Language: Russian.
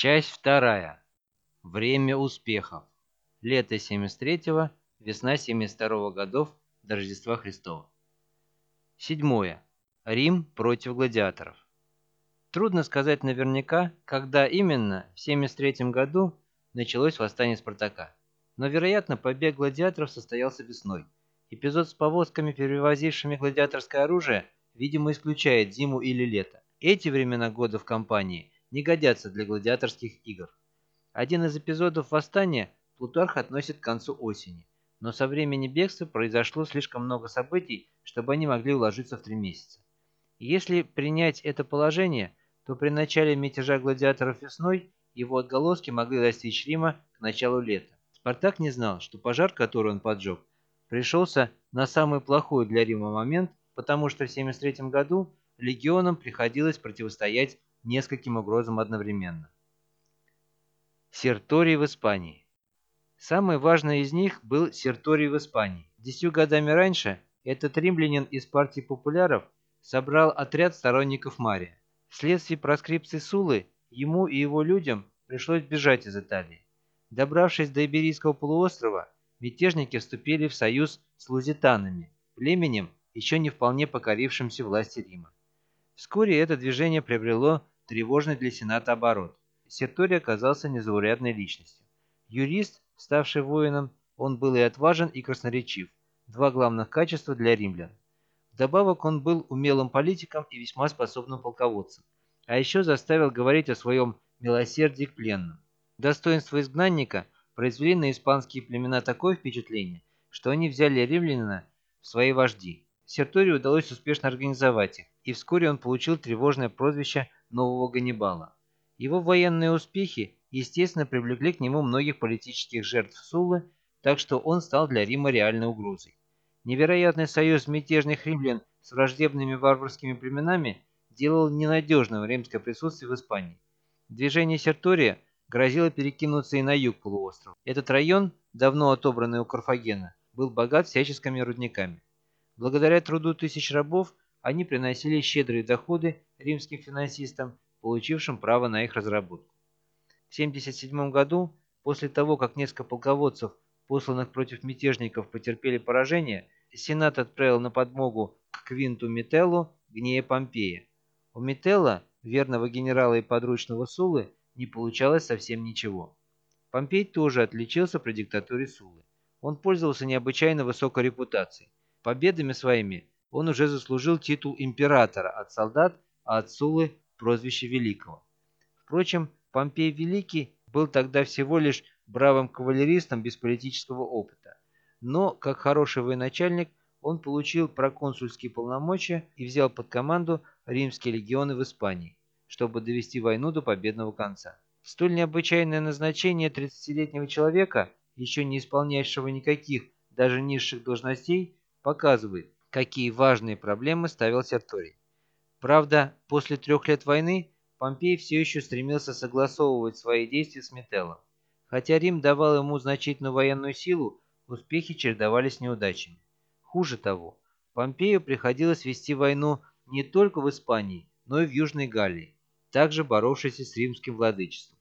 Часть вторая. Время успехов. Лето 73-го, весна 72-го годов до Рождества Христова. Седьмое. Рим против гладиаторов. Трудно сказать наверняка, когда именно в 73 году началось восстание Спартака. Но, вероятно, побег гладиаторов состоялся весной. Эпизод с повозками, перевозившими гладиаторское оружие, видимо, исключает зиму или лето. Эти времена года в компании не годятся для гладиаторских игр. Один из эпизодов восстания Плутарх относит к концу осени, но со времени бегства произошло слишком много событий, чтобы они могли уложиться в три месяца. Если принять это положение, то при начале мятежа гладиаторов весной его отголоски могли достичь Рима к началу лета. Спартак не знал, что пожар, который он поджег, пришелся на самый плохой для Рима момент, потому что в 73 году легионам приходилось противостоять нескольким угрозам одновременно. Серторий в Испании Самый важный из них был Серторий в Испании. Десятью годами раньше этот римлянин из партии популяров собрал отряд сторонников Мария. Вследствие проскрипции Сулы ему и его людям пришлось бежать из Италии. Добравшись до Иберийского полуострова, мятежники вступили в союз с лузитанами, племенем, еще не вполне покорившимся власти Рима. Вскоре это движение приобрело тревожный для Сената оборот. Серторий оказался незаурядной личностью. Юрист, ставший воином, он был и отважен, и красноречив. Два главных качества для римлян. Вдобавок он был умелым политиком и весьма способным полководцем. А еще заставил говорить о своем милосердии к пленным. Достоинства изгнанника произвели на испанские племена такое впечатление, что они взяли римлянина в свои вожди. Серторию удалось успешно организовать их, и вскоре он получил тревожное прозвище нового Ганнибала. Его военные успехи, естественно, привлекли к нему многих политических жертв Суллы, так что он стал для Рима реальной угрозой. Невероятный союз мятежных римлян с враждебными варварскими племенами делал ненадежным римское присутствие в Испании. Движение Сертория грозило перекинуться и на юг полуострова. Этот район, давно отобранный у Карфагена, был богат всяческими рудниками. Благодаря труду тысяч рабов они приносили щедрые доходы римским финансистам, получившим право на их разработку. В 77 году, после того, как несколько полководцев, посланных против мятежников, потерпели поражение, Сенат отправил на подмогу к Квинту Метеллу гнея Помпея. У Метелла, верного генерала и подручного Сулы, не получалось совсем ничего. Помпей тоже отличился при диктатуре Сулы. Он пользовался необычайно высокой репутацией. Победами своими он уже заслужил титул императора от солдат, а от Сулы – прозвище Великого. Впрочем, Помпей Великий был тогда всего лишь бравым кавалеристом без политического опыта. Но, как хороший военачальник, он получил проконсульские полномочия и взял под команду римские легионы в Испании, чтобы довести войну до победного конца. Столь необычайное назначение 30-летнего человека, еще не исполняющего никаких, даже низших должностей, показывает, какие важные проблемы ставил Серторий. Правда, после трех лет войны Помпей все еще стремился согласовывать свои действия с Метеллом. Хотя Рим давал ему значительную военную силу, успехи чередовались неудачами. Хуже того, Помпею приходилось вести войну не только в Испании, но и в Южной Галлии, также боровшейся с римским владычеством.